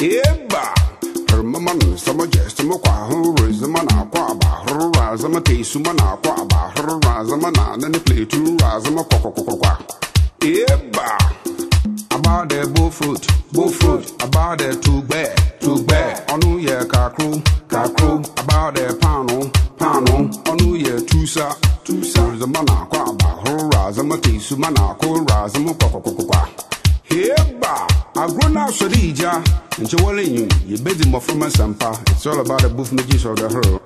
Eba, hermaman, sama jest, sama kwa hurry, sama na kwa ba, hurra, sama te, suma na kwa ba, hurra, sama na, then the play to rise, sama kwa kwa kwa kwa. Eba, about the bull fruit, bull fruit, about the two bear, two bear, onu ye kakru, kakru, about the pano, pano, onu ye tusa, tusa, sama na kwa ba, hurra, sama te, suma na kwa, sama kwa kwa Heba, agro na sori ija, nche wale yin, ye bedi mo from a sampa. It's all about the booth mages of the hurl.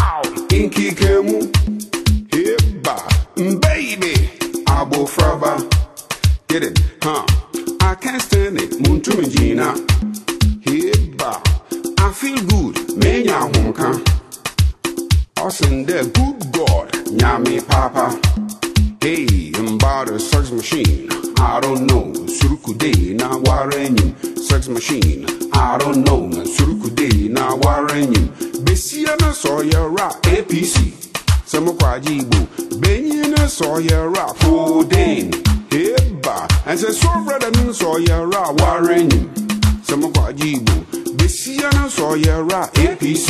Ow! Inki kemu, heba, baby, abo fraba. Get it, huh? I can't stand it, muntu mjina. Heba, I feel good, menya honka. Awesome there, good God, nyame papa. Hey, I'm about a sex machine. I don't know. Surukude na warenyim. Sex machine. I don't know. Surukude na warenyim. Besia na soya ra APC. Samo kwa jibu. Benye na soya ra codeine. Heba. And say so brother na soya ra warenyim. Samo kwa jibu. Besia na soya ra APC.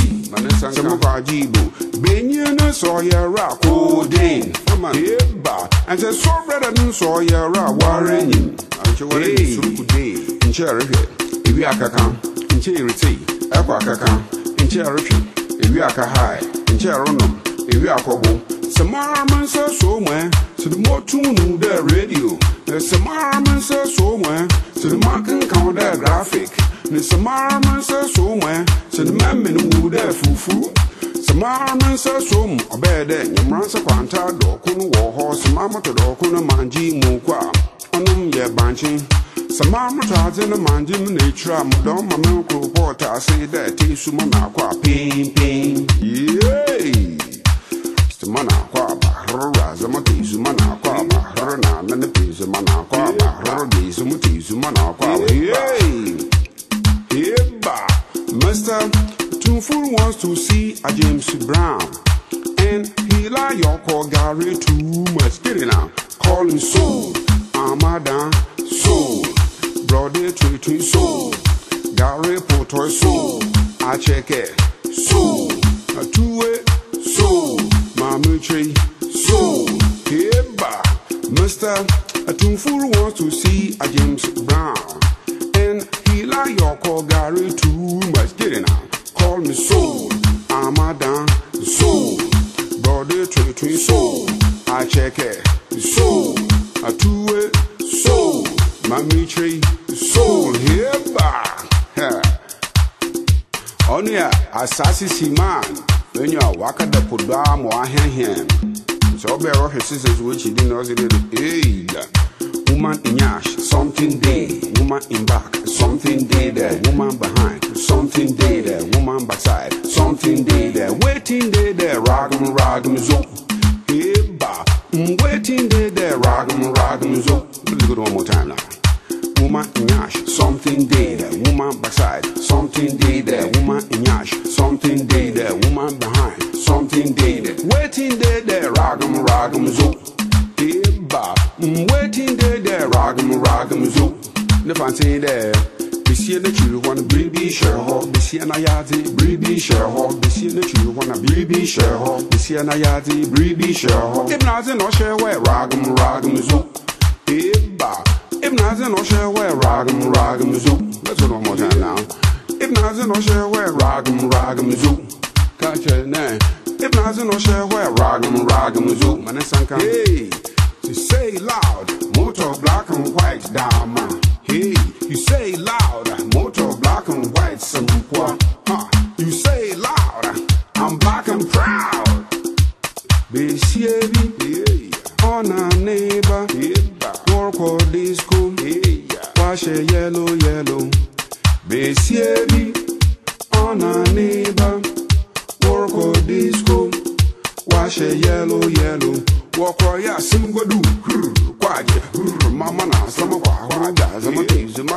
Samo kwa jibu. Benye na soya ra codeine. Heba. And say so brother na soya ra warenyim. Hey. Nche rehwe. Ewi akaka. Nche irite. Ekwa akaka. Nche rehwe. Ewi aka hai. Nche ronom. Ewi akobo. Samara man say so mwe. To the more tune the radio. The Samara man say so mwe. To the marking count the graphic. The Samara man say so. To the man min wu the fufu. Samara man say so mu. Obede. Nyamran sa kwanta do kunu wo ho. Samama to do kunu manji mu kwa. Onum ye banchin. Sama mutaze na manji mu nature mu that ti su ma na kwa pin pin. Yay! Sama na kwa ba rora zama ti su na kwa ba rora na na ne pi su ma na kwa ba rora di su mu ma na kwa ba. Yay! Mr. Tunful wants to see a James Brown. And he like your call Gary too much. Get it now. Call him soul. Amadan soul. Brother Tree soul. Gary Potoy soul. I check it. Soul. A two it. Soul. Mama Tree soul. Heba, Mr. A Tunful wants to see a James Brown. And he like your call Gary too much. Get it now. Call me soul. Amadan soul. Brother Tree Tree soul. I check it. Soul. A two it. Soul. Mami Tree soul. Heba. Yeah. Ọnụ ya asase si man onye a waka da podoa ma wahehem sɛ wobɛɛ wɔhwɛ sisters wɔkyi di na ɔse de do eila woman in yash something day woman in back something day there woman behind something day there woman backside something day there waiting day there ragam ragam zo eba mm, waiting day there ragam ragam zo let's go one more time now woman in yash, something day there, woman backside, something day there, woman in yash, something day there, woman behind, something day there, waiting day there, ragam ragam zo, eba, mm, waiting day there, ragam ragam zo, the fancy there. Bisi na churu wana bribi share ho Bisi na yadi bribi share ho Bisi na churu wana bribi share ho Bisi na yadi bribi share ho Ibn Azin no share where ragam ragam zo Eba Ibn Azin no share where ragam ragam zo Let's do one more time now. Ibn Azin no share where ragam ragam zo Catch it now Ibn Azin no share where ragam ragam zo Man it's Hey You say loud Motor black and white dama. Hey You say loud Motor black and white some Huh You say loud I'm black and proud. Be Besiebi on a neighbor work or disco wash a yellow yellow. Besiebi on a neighbor work or disco wash a yellow yellow. Walk or ya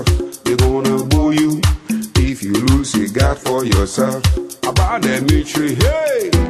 yourself, they're gonna boo you. If you lose your God for yourself, about that tree, hey,